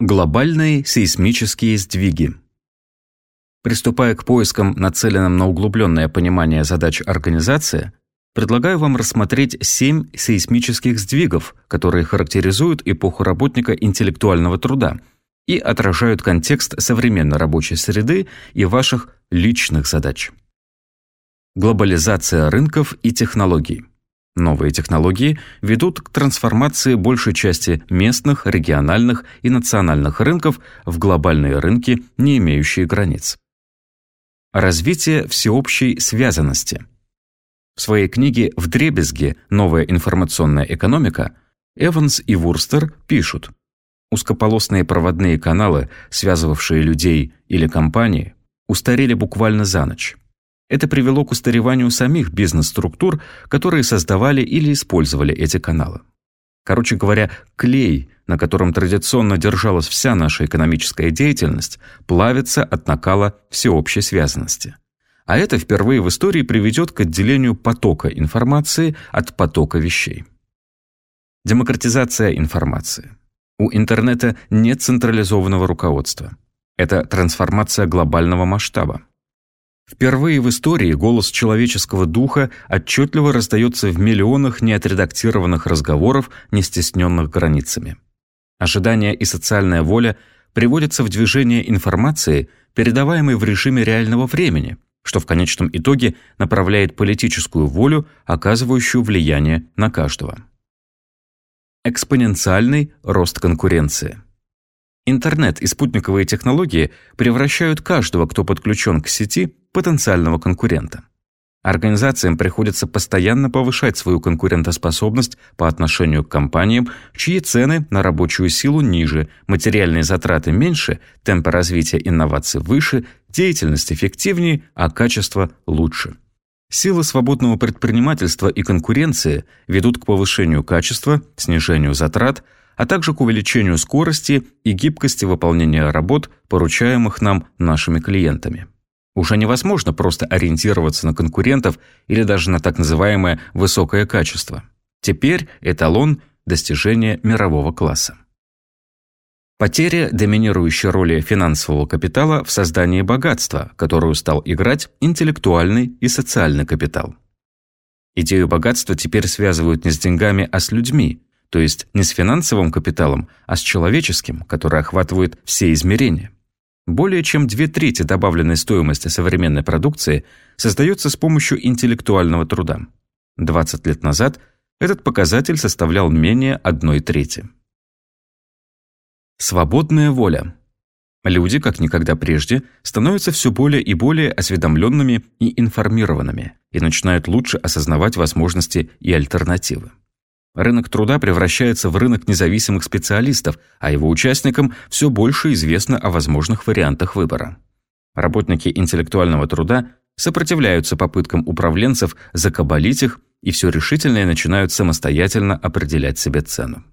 Глобальные сейсмические сдвиги. Приступая к поискам, нацеленным на углубленное понимание задач организации, предлагаю вам рассмотреть семь сейсмических сдвигов, которые характеризуют эпоху работника интеллектуального труда и отражают контекст современной рабочей среды и ваших личных задач. Глобализация рынков и технологий. Новые технологии ведут к трансформации большей части местных, региональных и национальных рынков в глобальные рынки, не имеющие границ. Развитие всеобщей связанности. В своей книге «Вдребезги. Новая информационная экономика» Эванс и Вурстер пишут, узкополосные проводные каналы, связывавшие людей или компании, устарели буквально за ночь. Это привело к устареванию самих бизнес-структур, которые создавали или использовали эти каналы. Короче говоря, клей, на котором традиционно держалась вся наша экономическая деятельность, плавится от накала всеобщей связанности. А это впервые в истории приведет к отделению потока информации от потока вещей. Демократизация информации. У интернета нет централизованного руководства. Это трансформация глобального масштаба. Впервые в истории голос человеческого духа отчетливо раздается в миллионах неотредактированных разговоров, не стесненных границами. Ожидания и социальная воля приводятся в движение информации, передаваемой в режиме реального времени, что в конечном итоге направляет политическую волю, оказывающую влияние на каждого. Экспоненциальный рост конкуренции. Интернет и спутниковые технологии превращают каждого, кто подключен к сети, потенциального конкурента. Организациям приходится постоянно повышать свою конкурентоспособность по отношению к компаниям, чьи цены на рабочую силу ниже, материальные затраты меньше, темпы развития инноваций выше, деятельность эффективнее, а качество лучше. Силы свободного предпринимательства и конкуренции ведут к повышению качества, снижению затрат, а также к увеличению скорости и гибкости выполнения работ, поручаемых нам нашими клиентами. Уже невозможно просто ориентироваться на конкурентов или даже на так называемое высокое качество. Теперь эталон достижения мирового класса. Потеря доминирующей роли финансового капитала в создании богатства, которую стал играть интеллектуальный и социальный капитал. Идею богатства теперь связывают не с деньгами, а с людьми, то есть не с финансовым капиталом, а с человеческим, который охватывает все измерения. Более чем две трети добавленной стоимости современной продукции создается с помощью интеллектуального труда. 20 лет назад этот показатель составлял менее одной трети. Свободная воля. Люди, как никогда прежде, становятся все более и более осведомленными и информированными и начинают лучше осознавать возможности и альтернативы. Рынок труда превращается в рынок независимых специалистов, а его участникам все больше известно о возможных вариантах выбора. Работники интеллектуального труда сопротивляются попыткам управленцев закабалить их и все решительнее начинают самостоятельно определять себе цену.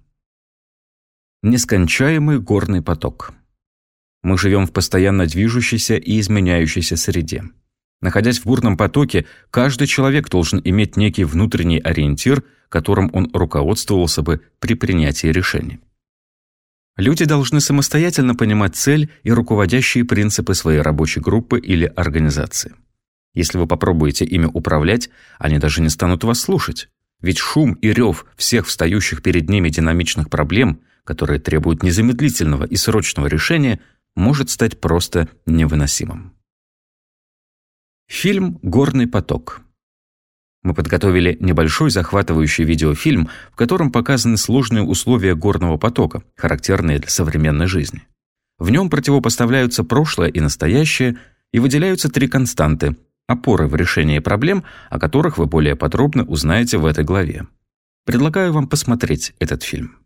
Нескончаемый горный поток. Мы живем в постоянно движущейся и изменяющейся среде. Находясь в бурном потоке, каждый человек должен иметь некий внутренний ориентир, которым он руководствовался бы при принятии решений. Люди должны самостоятельно понимать цель и руководящие принципы своей рабочей группы или организации. Если вы попробуете ими управлять, они даже не станут вас слушать. Ведь шум и рев всех встающих перед ними динамичных проблем, которые требуют незамедлительного и срочного решения, может стать просто невыносимым. Фильм «Горный поток». Мы подготовили небольшой захватывающий видеофильм, в котором показаны сложные условия горного потока, характерные для современной жизни. В нем противопоставляются прошлое и настоящее, и выделяются три константы – опоры в решении проблем, о которых вы более подробно узнаете в этой главе. Предлагаю вам посмотреть этот фильм.